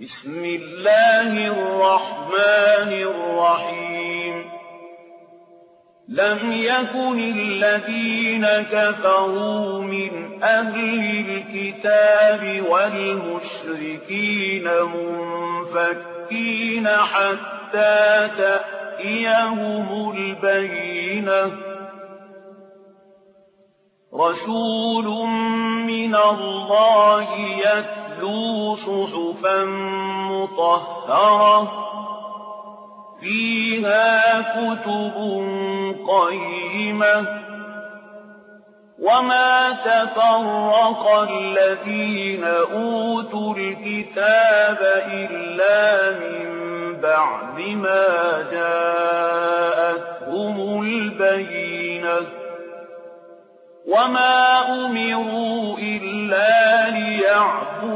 بسم الله الرحمن الرحيم. لم يكن الذين كفروا من أهل الكتاب والمشركين منفكين حتى تأتيهم البينة. رسول من الله يتلو صحفا مطهرة فيها كتب قيمة وما تفرق الذين أوتوا الكتاب إلا من بعد ما جاءتهم البينة وما أمروا إلا ليعبدوا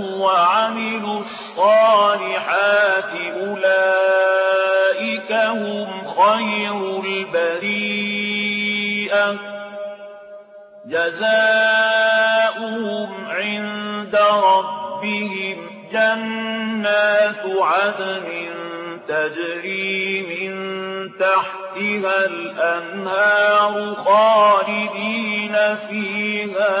وعملوا الصالحات أولئك هم خير البريئة. جزاؤهم عند ربهم جنات عدن تجري من تحتها الأنهار خالدين فيها